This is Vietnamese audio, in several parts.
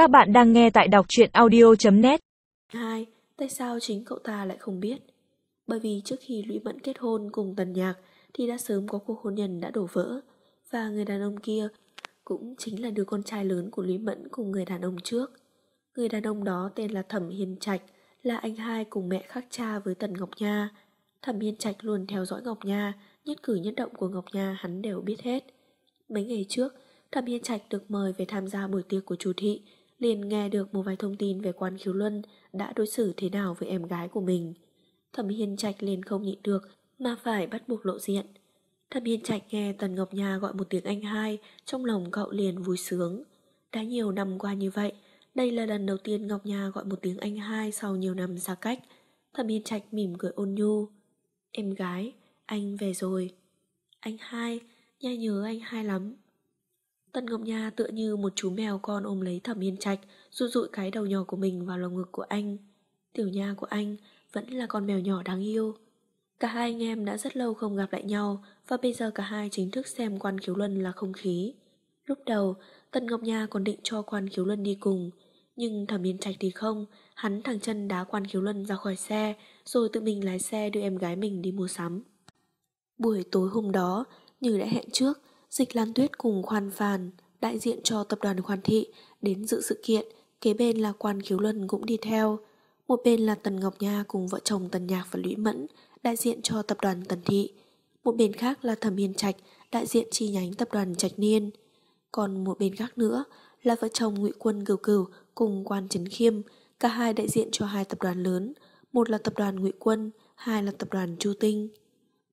Các bạn đang nghe tại đọc truyện audio.net Hai, tại sao chính cậu ta lại không biết? Bởi vì trước khi Lũy Mẫn kết hôn cùng Tần Nhạc thì đã sớm có cuộc hôn nhân đã đổ vỡ và người đàn ông kia cũng chính là đứa con trai lớn của Lý Mẫn cùng người đàn ông trước. Người đàn ông đó tên là Thẩm Hiên Trạch, là anh hai cùng mẹ khác cha với Tần Ngọc Nha. Thẩm Hiên Trạch luôn theo dõi Ngọc Nha, nhất cử nhất động của Ngọc Nha hắn đều biết hết. Mấy ngày trước, Thẩm Hiên Trạch được mời về tham gia buổi tiệc của chủ thị, liền nghe được một vài thông tin về quan khiếu luân đã đối xử thế nào với em gái của mình. Thẩm Hiên Trạch liền không nhịn được mà phải bắt buộc lộ diện. Thẩm Hiên Trạch nghe Tần Ngọc Nha gọi một tiếng anh hai, trong lòng cậu liền vui sướng. Đã nhiều năm qua như vậy, đây là lần đầu tiên Ngọc Nha gọi một tiếng anh hai sau nhiều năm xa cách. Thẩm Hiên Trạch mỉm cười ôn nhu. Em gái, anh về rồi. Anh hai, nha nhớ anh hai lắm. Tần Ngọc Nha tựa như một chú mèo con ôm lấy Thẩm yên Trạch, rụi rụi cái đầu nhỏ của mình vào lòng ngực của anh. Tiểu nha của anh vẫn là con mèo nhỏ đáng yêu. Cả hai anh em đã rất lâu không gặp lại nhau và bây giờ cả hai chính thức xem quan khiếu luân là không khí. Lúc đầu, Tần Ngọc Nha còn định cho quan khiếu luân đi cùng, nhưng Thẩm yên Trạch thì không, hắn thẳng chân đá quan khiếu luân ra khỏi xe, rồi tự mình lái xe đưa em gái mình đi mua sắm. Buổi tối hôm đó, như đã hẹn trước, Dịch Lan Tuyết cùng Khoan Phàn, đại diện cho tập đoàn Khoan Thị, đến dự sự kiện, kế bên là quan khiếu luân cũng đi theo. Một bên là Tần Ngọc Nha cùng vợ chồng Tần Nhạc và Lũy Mẫn, đại diện cho tập đoàn Tần Thị. Một bên khác là Thẩm Hiên Trạch, đại diện chi nhánh tập đoàn Trạch Niên. Còn một bên khác nữa là vợ chồng Ngụy Quân Cửu Cửu cùng Quan Trấn Khiêm, cả hai đại diện cho hai tập đoàn lớn, một là tập đoàn Ngụy Quân, hai là tập đoàn Chu Tinh.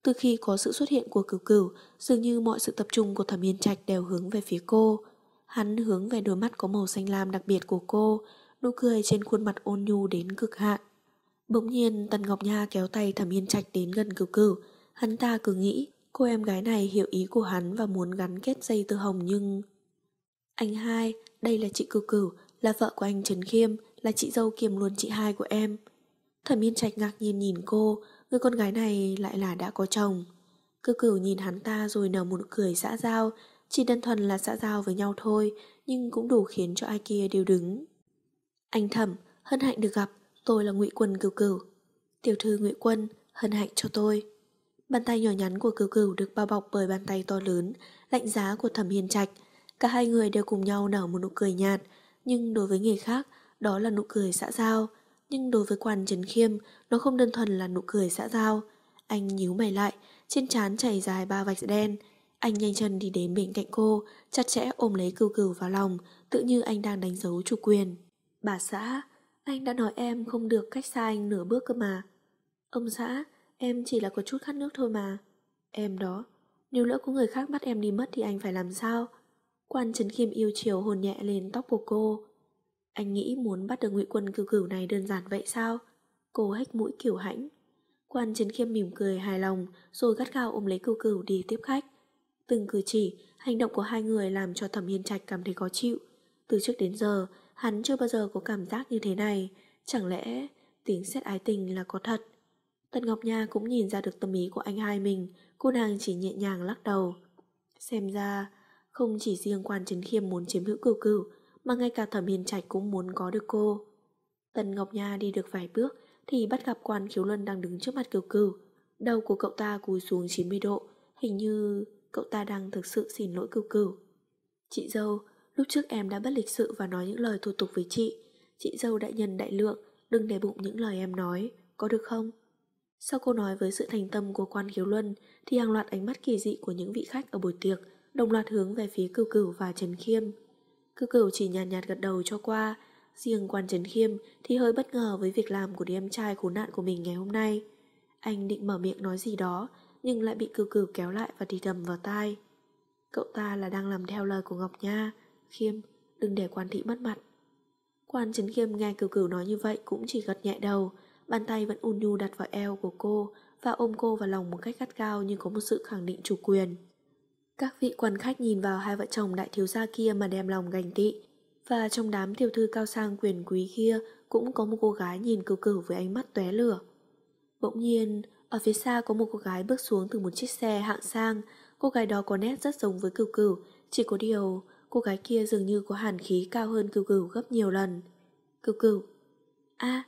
Từ khi có sự xuất hiện của Cửu Cửu, dường như mọi sự tập trung của Thẩm yên Trạch đều hướng về phía cô. Hắn hướng về đôi mắt có màu xanh lam đặc biệt của cô, nụ cười trên khuôn mặt ôn nhu đến cực hạn. Bỗng nhiên Tần Ngọc Nha kéo tay Thẩm yên Trạch đến gần Cửu Cửu, hắn ta cứ nghĩ cô em gái này hiểu ý của hắn và muốn gắn kết dây tư hồng nhưng... Anh hai, đây là chị Cửu Cửu, là vợ của anh Trần Khiêm, là chị dâu kiềm luôn chị hai của em. Thẩm yên Trạch ngạc nhiên nhìn cô, người con gái này lại là đã có chồng. Cư Cửu nhìn hắn ta rồi nở một nụ cười xã giao, chỉ đơn thuần là xã giao với nhau thôi, nhưng cũng đủ khiến cho ai kia đều đứng. Anh Thẩm, hân hạnh được gặp, tôi là Ngụy Quân Cửu Cửu. Tiểu thư Ngụy Quân, hân hạnh cho tôi. Bàn tay nhỏ nhắn của Cửu Cửu được bao bọc bởi bàn tay to lớn, lạnh giá của Thẩm hiền Trạch. Cả hai người đều cùng nhau nở một nụ cười nhạt, nhưng đối với người khác, đó là nụ cười xã giao. Nhưng đối với quan Trấn Khiêm, nó không đơn thuần là nụ cười xã giao. Anh nhíu mày lại, trên trán chảy dài ba vạch đen. Anh nhanh chân đi đến bên cạnh cô, chặt chẽ ôm lấy cừu cừu vào lòng, tự như anh đang đánh dấu chủ quyền. Bà xã, anh đã nói em không được cách xa anh nửa bước cơ mà. Ông xã, em chỉ là có chút khát nước thôi mà. Em đó, nếu lỡ có người khác bắt em đi mất thì anh phải làm sao? Quan Trấn Khiêm yêu chiều hồn nhẹ lên tóc của cô. Anh nghĩ muốn bắt được ngụy quân cừu cừu này đơn giản vậy sao? Cô hách mũi kiểu hãnh. Quan Trấn Khiêm mỉm cười hài lòng rồi gắt gao ôm lấy cừu cừu đi tiếp khách. Từng cử chỉ, hành động của hai người làm cho Thẩm Hiên Trạch cảm thấy khó chịu. Từ trước đến giờ, hắn chưa bao giờ có cảm giác như thế này. Chẳng lẽ tiếng xét ái tình là có thật? Tần Ngọc Nha cũng nhìn ra được tâm ý của anh hai mình, cô nàng chỉ nhẹ nhàng lắc đầu. Xem ra, không chỉ riêng quan trấn khiêm muốn chiếm hữu cừu cừu mà ngay cả thẩm hiền trạch cũng muốn có được cô. Tần Ngọc Nha đi được vài bước thì bắt gặp quan khiếu luân đang đứng trước mặt kiều cửu. Đầu của cậu ta cúi xuống 90 độ, hình như cậu ta đang thực sự xin lỗi cửu cửu. Chị dâu, lúc trước em đã bất lịch sự và nói những lời thô tục với chị. Chị dâu đại nhân đại lượng, đừng để bụng những lời em nói, có được không? Sau cô nói với sự thành tâm của quan khiếu luân thì hàng loạt ánh mắt kỳ dị của những vị khách ở buổi tiệc đồng loạt hướng về phía cửu cửu và Trần Khiêm. Cửu cửu chỉ nhàn nhạt, nhạt gật đầu cho qua, riêng quan Trần Khiêm thì hơi bất ngờ với việc làm của đứa em trai khốn nạn của mình ngày hôm nay. Anh định mở miệng nói gì đó, nhưng lại bị cửu cửu kéo lại và thì thầm vào tai. Cậu ta là đang làm theo lời của Ngọc Nha, Khiêm, đừng để quan thị mất mặt. Quan Trấn Khiêm nghe cửu cửu nói như vậy cũng chỉ gật nhẹ đầu, bàn tay vẫn ôn nhu đặt vào eo của cô và ôm cô vào lòng một cách gắt cao như có một sự khẳng định chủ quyền. Các vị quan khách nhìn vào hai vợ chồng đại thiếu gia kia mà đem lòng gành tị. Và trong đám tiểu thư cao sang quyền quý kia cũng có một cô gái nhìn cừu cừu với ánh mắt tóe lửa. Bỗng nhiên, ở phía xa có một cô gái bước xuống từ một chiếc xe hạng sang. Cô gái đó có nét rất giống với cừu cừu, chỉ có điều cô gái kia dường như có hàn khí cao hơn cừu cừu gấp nhiều lần. Cừu cừu. a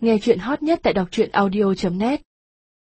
Nghe chuyện hot nhất tại đọc truyện audio.net